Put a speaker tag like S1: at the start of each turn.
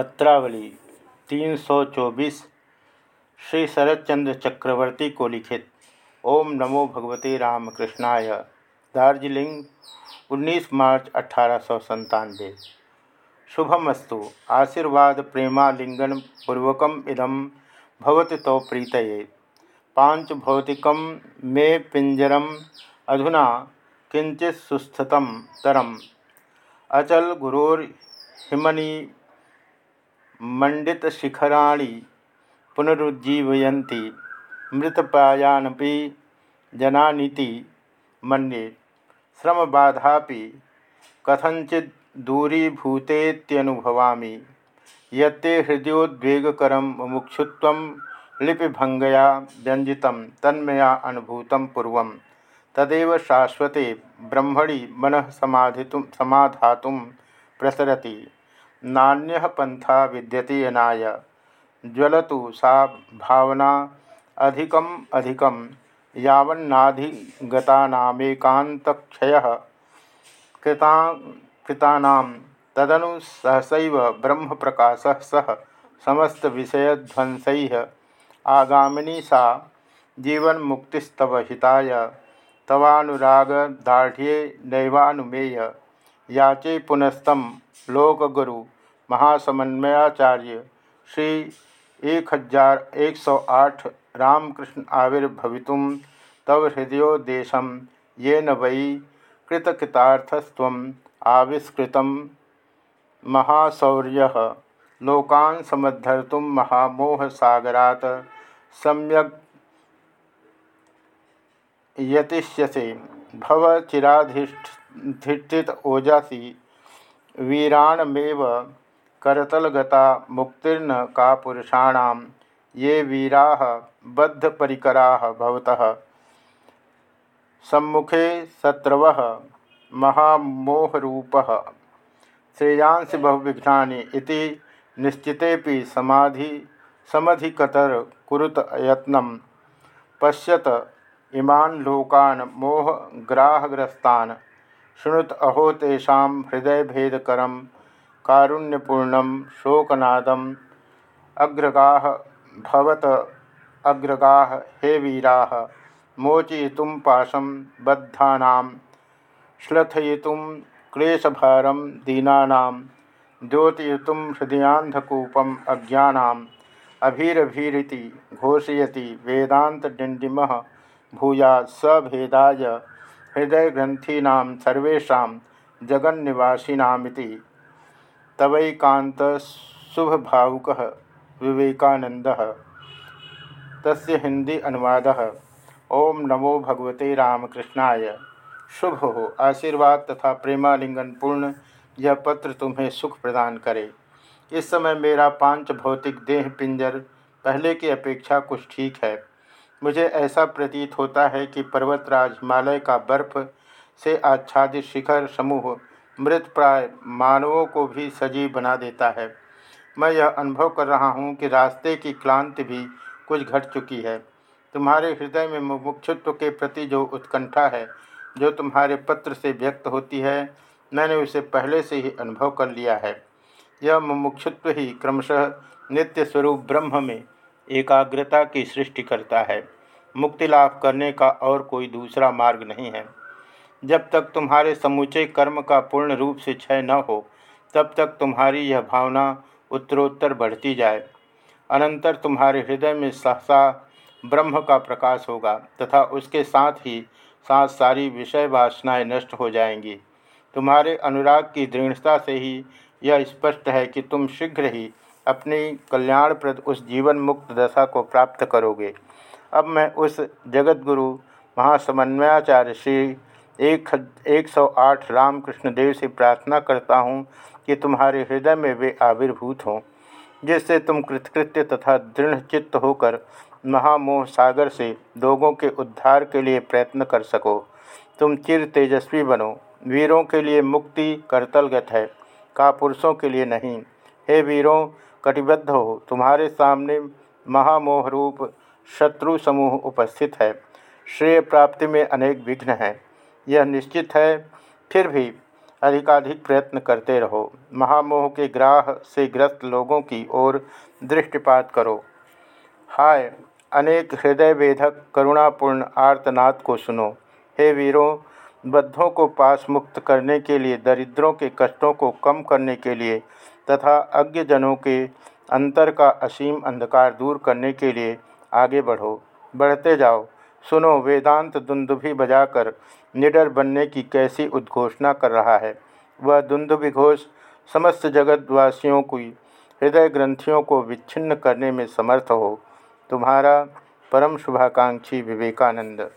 S1: पत्रावली 324 श्री शरदचंद्र चक्रवर्ती को लिखित। ओम नमो भगवते रामकृष्णाय। दार्जिलिंग 19 मार्च अठारह शुभमस्तु। आशीर्वाद प्रेमालिंगन पूर्वकम इदम भवति तो प्रीत पाँच भौतिक मे पिंजरम अधुना किंचित सुस्थित तरम। अचल गुरोर हिमनी मंडितशिखराणि पुनरुज्जीवयन्ति, मृतप्रायानपि जनानीति मन्ये। श्रमबाधापि कथञ्चित् दूरीभूतेत्यनुभवामि, यत्ते हृदयोद्वेगकरं मुमुक्षुत्वं लिपिभङ्गया व्यञ्जितं तन्मया अनुभूतं पूर्वं, तदेव शाश्वते ब्रह्मणि मनः समाधितुं समाधातुं प्रसरति। नान्य पंथा विद्यते यनाय ज्वलतु सा भावना अधिकम अधिकम, यावन्नाधिगतानामेकान्तक्षयः। कृता, कृतानां तदनु सहसैव ब्रह्मप्रकाशः सह समस्तविषयध्वंसैः। आगामिनी सा जीवन्मुक्तिस्तव हिताय। तवानुरागदाढ़्ये नैवानुमेय याचे पुनस्तम लोकगुरु महासमन्वयाचार्य श्री एक हज़ार एक सौ आठ रामकृष्ण आविर्भवित तव हृदयोदेशम ये न वै आविष्कृत महाशौर्य। लोकान् समद्धर्तुं महामोहसागरात् सम्यक् यतिष्यसे। भव चिराधिष्ठित ओजासी। वीराणमेव करतलगता मुक्तिर्न का पुरुषाण, ये वीरा बद्धपरिकरा सम्मुखे शत्रव महामोहरूप। श्रेयांस बहुविघ्ना निश्चिते समाधि, समधिकतर कुरुत यत्न। पश्यत इमान लोकान मोहग्राहग्रस्तान, शुणुत अहो तेषा हृदयभेदकर कारुण्यपूर्ण शोकनाद अग्रगा भवत, अग्रगा हे वीरा, मोचयितुं पाशं बद्धानां। श्लथयितुं क्लेशभारं दीनानां। द्योतयितुं हृदयान्धकूपम् अज्ञानाम् अभीरभीरिति घोषयति वेदान्तडिण्डिमः भूयात् सभेदाय हृदयग्रंथीना जगन्निवासीनामिति। तवैकांत शुभभावुक विवेकानंद तस्य हिंदी अनुवाद, ओम नमो भगवते रामकृष्णाय। शुभ हो आशीर्वाद तथा प्रेमालिंगन पूर्ण यह पत्र तुम्हें सुख प्रदान करे। इस समय मेरा पाँच भौतिक देह पिंजर पहले की अपेक्षा कुछ ठीक है। मुझे ऐसा प्रतीत होता है कि पर्वतराज हिमालय का बर्फ़ से आच्छादित शिखर समूह मृत प्राय मानवों को भी सजीव बना देता है। मैं यह अनुभव कर रहा हूँ कि रास्ते की क्लांति भी कुछ घट चुकी है। तुम्हारे हृदय में मुमुक्षुत्व के प्रति जो उत्कंठा है, जो तुम्हारे पत्र से व्यक्त होती है, मैंने उसे पहले से ही अनुभव कर लिया है। यह मुमुक्षुत्व ही क्रमशः नित्य स्वरूप ब्रह्म में एकाग्रता की सृष्टि करता है। मुक्ति लाभ करने का और कोई दूसरा मार्ग नहीं है। जब तक तुम्हारे समूचे कर्म का पूर्ण रूप से क्षय न हो, तब तक तुम्हारी यह भावना उत्तरोत्तर बढ़ती जाए। अनंतर तुम्हारे हृदय में सहसा ब्रह्म का प्रकाश होगा तथा उसके साथ ही साथ सारी विषय वासनाएँ नष्ट हो जाएँगी। तुम्हारे अनुराग की दृढ़ता से ही यह स्पष्ट है कि तुम शीघ्र ही अपनी कल्याणप्रद उस जीवन मुक्त दशा को प्राप्त करोगे। अब मैं उस जगत गुरु महासमन्वयाचार्य श्री एक एक सौ आठ रामकृष्ण देव से प्रार्थना करता हूँ कि तुम्हारे हृदय में वे आविर्भूत हों, जिससे तुम कृतकृत्य तथा दृढ़ चित्त होकर महामोह सागर से लोगों के उद्धार के लिए प्रयत्न कर सको। तुम चिर तेजस्वी बनो, वीरों के लिए मुक्ति करतलगत है का पुरुषों के लिए नहीं। हे वीरों, कटिबद्ध हो, तुम्हारे सामने महामोह रूप शत्रु समूह उपस्थित है। श्रेय प्राप्ति में अनेक विघ्न हैं। यह निश्चित है, फिर भी अधिकाधिक प्रयत्न करते रहो। महामोह के ग्राह से ग्रस्त लोगों की ओर दृष्टिपात करो। हाय, अनेक हृदय वेधक करुणापूर्ण आर्तनाद को सुनो। हे वीरों, बद्धों को पास मुक्त करने के लिए, दरिद्रों के कष्टों को कम करने के लिए, तथा अज्ञजनों के अंतर का असीम अंधकार दूर करने के लिए आगे बढ़ो। बढ़ते जाओ। सुनो, वेदांत दुंदुभि बजाकर निडर बनने की कैसी उद्घोषणा कर रहा है। वह दुंदुभि विघोष समस्त जगतवासियों की हृदय ग्रंथियों को विच्छिन्न करने में समर्थ हो। तुम्हारा परम शुभाकांक्षी विवेकानंद।